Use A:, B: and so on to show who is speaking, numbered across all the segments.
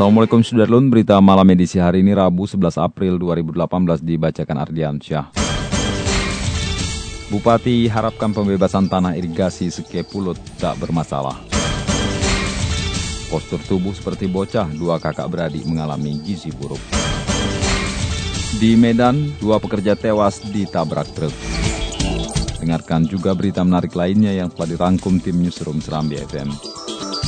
A: Assalamualaikum Sudarlun, berita malam edisi hari ini Rabu 11 April 2018 dibacakan Ardian Syah. Bupati harapkan pembebasan tanah irigasi Sekepulut tak bermasalah. Postur tubuh seperti bocah, dua kakak beradik mengalami gizi buruk. Di Medan, dua pekerja tewas ditabrak truk. Dengarkan juga berita menarik lainnya yang telah dirangkum tim Newsroom Serambi FM.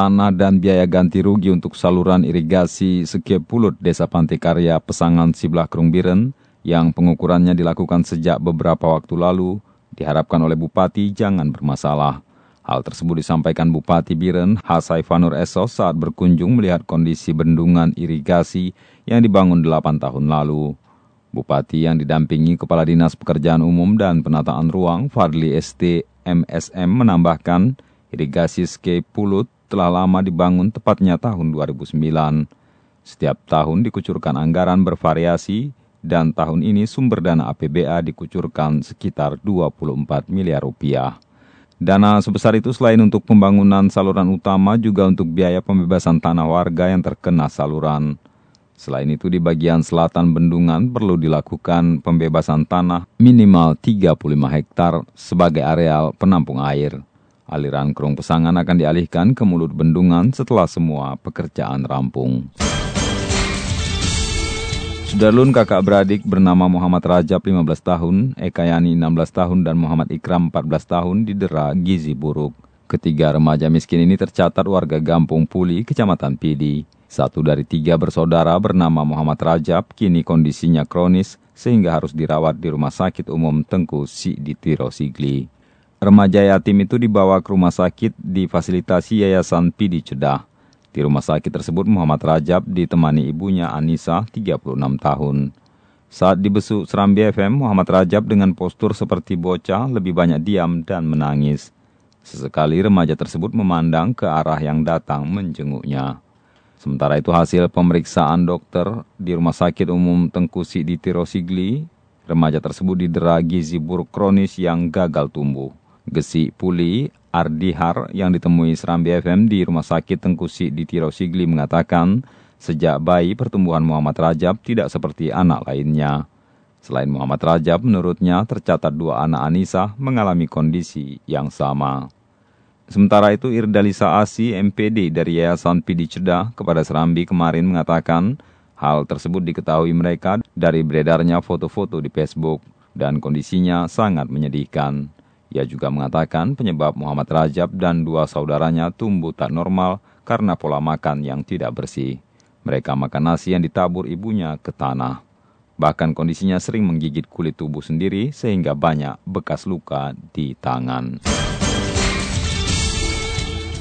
A: tanah dan biaya ganti rugi untuk saluran irigasi Sekepulut Desa Pantai Karya Pesangan Siblah Kerungbiren yang pengukurannya dilakukan sejak beberapa waktu lalu diharapkan oleh Bupati jangan bermasalah. Hal tersebut disampaikan Bupati Biren Hasai Fanur Esos saat berkunjung melihat kondisi bendungan irigasi yang dibangun 8 tahun lalu. Bupati yang didampingi Kepala Dinas Pekerjaan Umum dan Penataan Ruang Fadli ST MSM menambahkan irigasi Sekepulut telah lama dibangun tepatnya tahun 2009. Setiap tahun dikucurkan anggaran bervariasi dan tahun ini sumber dana APBA dikucurkan sekitar 24 miliar rupiah. Dana sebesar itu selain untuk pembangunan saluran utama juga untuk biaya pembebasan tanah warga yang terkena saluran. Selain itu di bagian selatan bendungan perlu dilakukan pembebasan tanah minimal 35 hektar sebagai areal penampung air. Aliran kerung pesangan akan dialihkan ke mulut bendungan setelah semua pekerjaan rampung. Sudarlun kakak beradik bernama Muhammad Rajab 15 tahun, Eka Yani 16 tahun, dan Muhammad Ikram 14 tahun didera gizi buruk. Ketiga remaja miskin ini tercatat warga Gampung Puli, Kecamatan Pidi. Satu dari tiga bersaudara bernama Muhammad Rajab kini kondisinya kronis sehingga harus dirawat di Rumah Sakit Umum Tengku Si di Tiro Sigli. Remaja yatim itu dibawa ke rumah sakit di fasilitasi Yayasan Pidi Cedah. Di rumah sakit tersebut Muhammad Rajab ditemani ibunya Anissa, 36 tahun. Saat dibesuk Serambi FM, Muhammad Rajab dengan postur seperti bocah lebih banyak diam dan menangis. Sesekali remaja tersebut memandang ke arah yang datang menjenguknya. Sementara itu hasil pemeriksaan dokter di Rumah Sakit Umum Tengkusi di Tirosigli, remaja tersebut didera gizi buruk kronis yang gagal tumbuh. Gesi Puli Ardihar yang ditemui Serambi FM di Rumah Sakit Tengkusi di Tirosigli mengatakan, sejak bayi pertumbuhan Muhammad Rajab tidak seperti anak lainnya. Selain Muhammad Rajab, menurutnya tercatat dua anak Anissa mengalami kondisi yang sama. Sementara itu, Irdalisa Asi, MPD dari Yayasan Pidi Cedah kepada Serambi kemarin mengatakan hal tersebut diketahui mereka dari beredarnya foto-foto di Facebook dan kondisinya sangat menyedihkan. Ia juga mengatakan penyebab Muhammad Rajab dan dua saudaranya tumbuh tak normal karena pola makan yang tidak bersih. Mereka makan nasi yang ditabur ibunya ke tanah. Bahkan kondisinya sering menggigit kulit tubuh sendiri sehingga banyak bekas luka di tangan.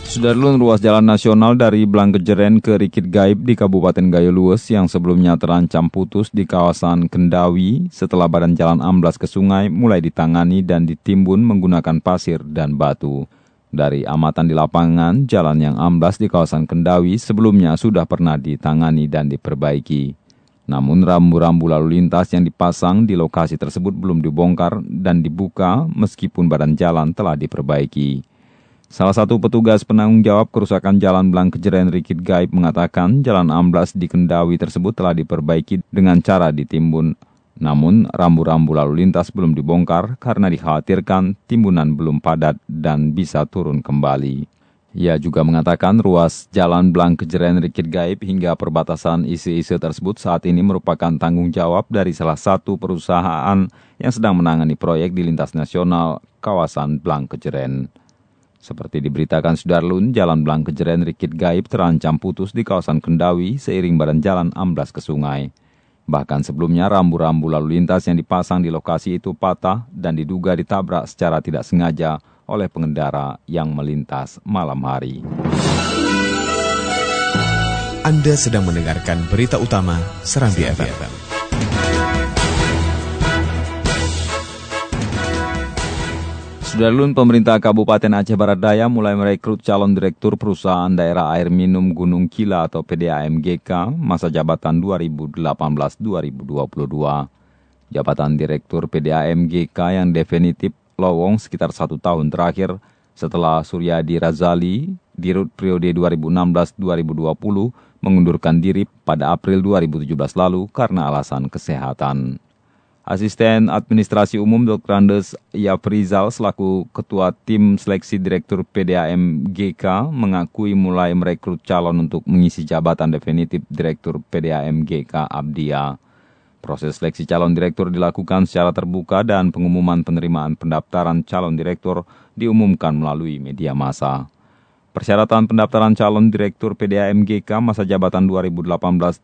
A: Sudarlun ruas jalan nasional dari Blangkejeren ke Rikit Gaib di Kabupaten Gayo Lues yang sebelumnya terancam putus di kawasan Kendawi setelah badan jalan amblas ke sungai mulai ditangani dan ditimbun menggunakan pasir dan batu. Dari amatan di lapangan, jalan yang amblas di kawasan Kendawi sebelumnya sudah pernah ditangani dan diperbaiki. Namun rambu-rambu lalu lintas yang dipasang di lokasi tersebut belum dibongkar dan dibuka meskipun badan jalan telah diperbaiki. Salah satu petugas penanggung jawab kerusakan jalan Blang Kejeren Rikit Gaib mengatakan jalan amblas di Kendawi tersebut telah diperbaiki dengan cara ditimbun. Namun, rambu-rambu lalu lintas belum dibongkar karena dikhawatirkan timbunan belum padat dan bisa turun kembali. Ia juga mengatakan ruas jalan Blang Kejeren Rikit Gaib hingga perbatasan isi-isi tersebut saat ini merupakan tanggung jawab dari salah satu perusahaan yang sedang menangani proyek di lintas nasional kawasan Blang Kejeren. Seperti diberitakan Sudarlun, jalan Blang Kejeren Rikit Gaib terancam putus di kawasan Kendawi seiring badan jalan amblas ke sungai. Bahkan sebelumnya rambu-rambu lalu lintas yang dipasang di lokasi itu patah dan diduga ditabrak secara tidak sengaja oleh pengendara yang melintas malam hari.
B: Anda sedang mendengarkan berita utama Serambi. FM.
A: Sudarlun pemerintah Kabupaten Aceh Barat Daya mulai merekrut calon direktur perusahaan daerah air minum Gunung Kila atau PDAMGK masa jabatan 2018-2022. Jabatan direktur PDAMGK yang definitif lowong sekitar satu tahun terakhir setelah Suryadi Razali di periode 2016-2020 mengundurkan diri pada April 2017 lalu karena alasan kesehatan. Asisten Administrasi Umum Dr. Andes Yafrizal selaku Ketua Tim Seleksi Direktur PDAM GK mengakui mulai merekrut calon untuk mengisi jabatan definitif Direktur PDAM GK Abdia. Proses seleksi calon direktur dilakukan secara terbuka dan pengumuman penerimaan pendaftaran calon direktur diumumkan melalui media massa. Persyaratan pendaftaran calon direktur PDAMGK masa jabatan 2018-2022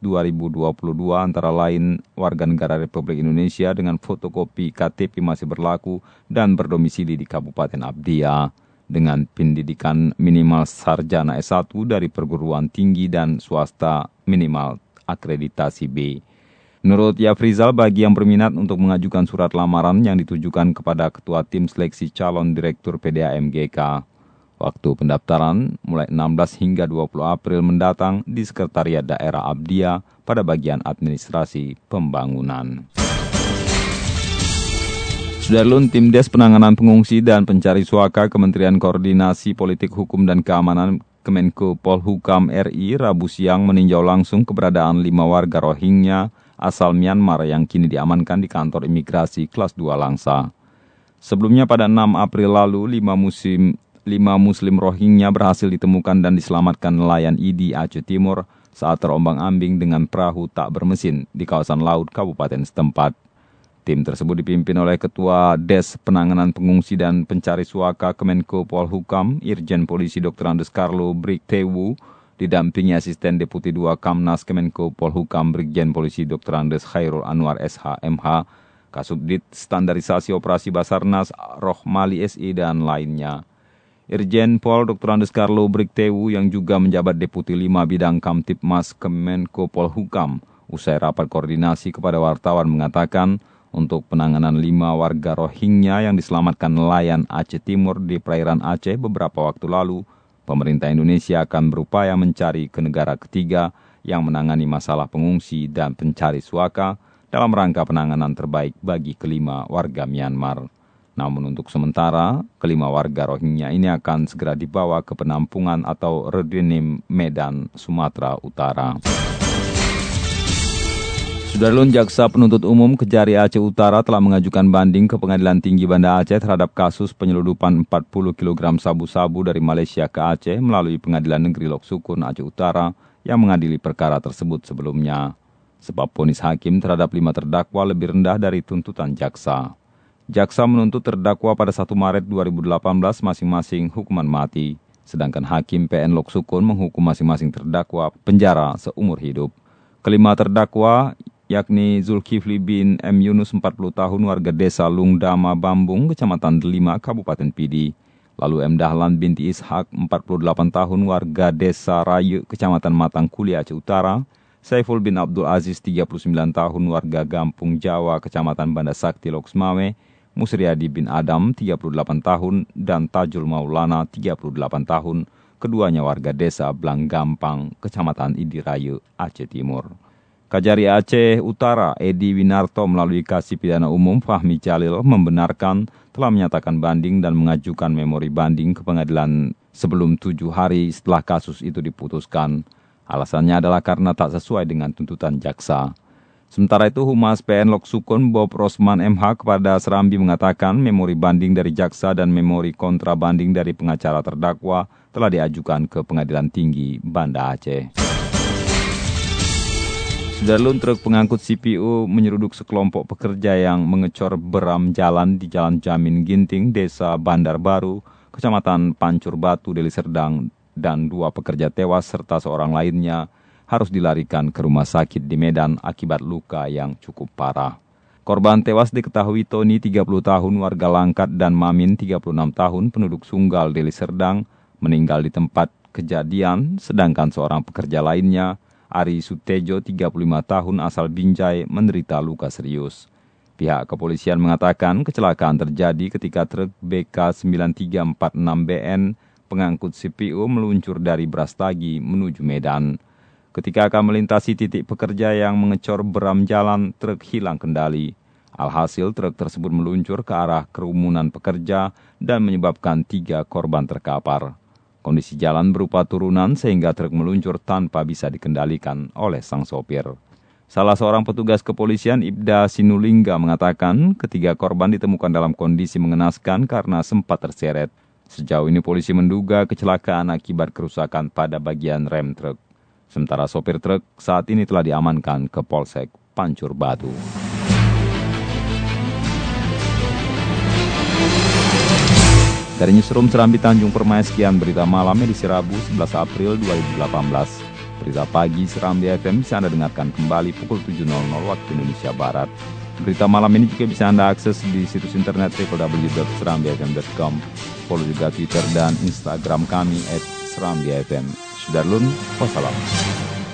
A: antara lain warga negara Republik Indonesia dengan fotokopi KTP masih berlaku dan berdomisili di Kabupaten Abdia dengan pendidikan minimal sarjana S1 dari perguruan tinggi dan swasta minimal akreditasi B. Menurut Yafrizal, bagi yang berminat untuk mengajukan surat lamaran yang ditujukan kepada Ketua Tim Seleksi Calon Direktur PDAMGK, waktu pendaftaran mulai 16 hingga 20 April mendatang di Sekretariat Daerah Abdia pada bagian administrasi pembangunan. Sudarlun Tim Des Penanganan Pengungsi dan Pencari Suaka Kementerian Koordinasi Politik Hukum dan Keamanan Kemenko Polhukam RI Rabu siang meninjau langsung keberadaan lima warga Rohingya asal Myanmar yang kini diamankan di kantor imigrasi kelas 2 Langsa. Sebelumnya pada 6 April lalu, lima musim lima muslim Rohingya berhasil ditemukan dan diselamatkan nelayan ID Aceh Timur saat terombang-ambing dengan perahu tak bermesin di kawasan laut Kabupaten setempat. Tim tersebut dipimpin oleh Ketua Des Penanganan Pengungsi dan Pencari Suaka Kemenko Polhukam, Irjen Polisi Dr. Andes Carlo Briktewu, didampingi asisten deputi 2 Kamnas Kemenko Polhukam Brigjen Polisi Dr. Andes Khairul Anwar SHMH, Kasubdit Standarisasi Operasi Basarnas Rohmali SI dan lainnya. Irjen Pol Dr. Andes Carlo Briktewu yang juga menjabat Deputi 5 Bidang Kamtipmas Kemenko Polhukam usai rapat koordinasi kepada wartawan mengatakan untuk penanganan lima warga Rohingya yang diselamatkan nelayan Aceh Timur di perairan Aceh beberapa waktu lalu pemerintah Indonesia akan berupaya mencari ke negara ketiga yang menangani masalah pengungsi dan pencari suaka dalam rangka penanganan terbaik bagi kelima warga Myanmar. Namun untuk sementara, kelima warga Rohingya ini akan segera dibawa ke penampungan atau Redenim Medan, Sumatera Utara. Sudarlun Jaksa Penuntut Umum Kejari Aceh Utara telah mengajukan banding ke Pengadilan Tinggi Banda Aceh terhadap kasus penyeludupan 40 kg sabu-sabu dari Malaysia ke Aceh melalui Pengadilan Negeri Lok Sukun Aceh Utara yang mengadili perkara tersebut sebelumnya. Sebab ponis hakim terhadap lima terdakwa lebih rendah dari tuntutan jaksa. Jaksa menuntut terdakwa pada 1 Maret 2018 masing-masing hukuman mati, sedangkan hakim PN Lok Sukun menghukum masing-masing terdakwa penjara seumur hidup. Kelima terdakwa yakni Zulkifli bin M. Yunus 40 tahun warga desa Lungdama Bambung, Kecamatan Delima, Kabupaten Pidi. Lalu M. Dahlan binti Ishak 48 tahun warga desa Rayu, Kecamatan Matang Kuliah Aceh Utara. Saiful bin Abdul Aziz 39 tahun warga Gampung Jawa, Kecamatan Banda Sakti Loksmawe. Musriadi bin Adam 38 tahun dan Tajul Maulana 38 tahun. Keduanya warga desa Blang Gampang, Kecamatan Idirayu, Aceh Timur. Kajari Aceh Utara Edi Winarto melalui Kasih Pidana Umum Fahmi Jalil membenarkan telah menyatakan banding dan mengajukan memori banding ke pengadilan sebelum tujuh hari setelah kasus itu diputuskan. Alasannya adalah karena tak sesuai dengan tuntutan jaksa. Sementara itu, Humas PN Loksukun Bob Rosman MH kepada Serambi mengatakan memori banding dari jaksa dan memori kontra banding dari pengacara terdakwa telah diajukan ke Pengadilan Tinggi Banda Aceh. Sudarlun truk pengangkut CPU menyeruduk sekelompok pekerja yang mengecor beram jalan di Jalan Jamin Ginting, Desa Bandar Baru, Kecamatan Pancur Batu, Deli Serdang, dan dua pekerja tewas serta seorang lainnya harus dilarikan ke rumah sakit di Medan akibat luka yang cukup parah. Korban tewas diketahui Tony 30 tahun warga Langkat dan Mamin 36 tahun penduduk Sunggal Deli Serdang meninggal di tempat kejadian sedangkan seorang pekerja lainnya Ari Sutejo 35 tahun asal Binjai menderita luka serius. Pihak kepolisian mengatakan kecelakaan terjadi ketika truk BK9346BN pengangkut CPU meluncur dari Brastagi menuju Medan. Ketika akan melintasi titik pekerja yang mengecor beram jalan, truk hilang kendali. Alhasil truk tersebut meluncur ke arah kerumunan pekerja dan menyebabkan tiga korban terkapar. Kondisi jalan berupa turunan sehingga truk meluncur tanpa bisa dikendalikan oleh sang sopir. Salah seorang petugas kepolisian Ibda Sinulingga mengatakan ketiga korban ditemukan dalam kondisi mengenaskan karena sempat terseret. Sejauh ini polisi menduga kecelakaan akibat kerusakan pada bagian rem truk. Sementara sopir truk saat ini telah diamankan ke Polsek Pancur Batu. Dari Newsroom Serambi Tanjung Permai, sekian berita malam edisi Rabu 11 April 2018. Berita pagi Serambi FM bisa Anda dengarkan kembali pukul 7.00 waktu Indonesia Barat. Berita malam ini juga bisa Anda akses di situs internet www.serambifm.com. Follow juga Twitter dan Instagram kami at Serambi FM. Sudarlun, wassalam.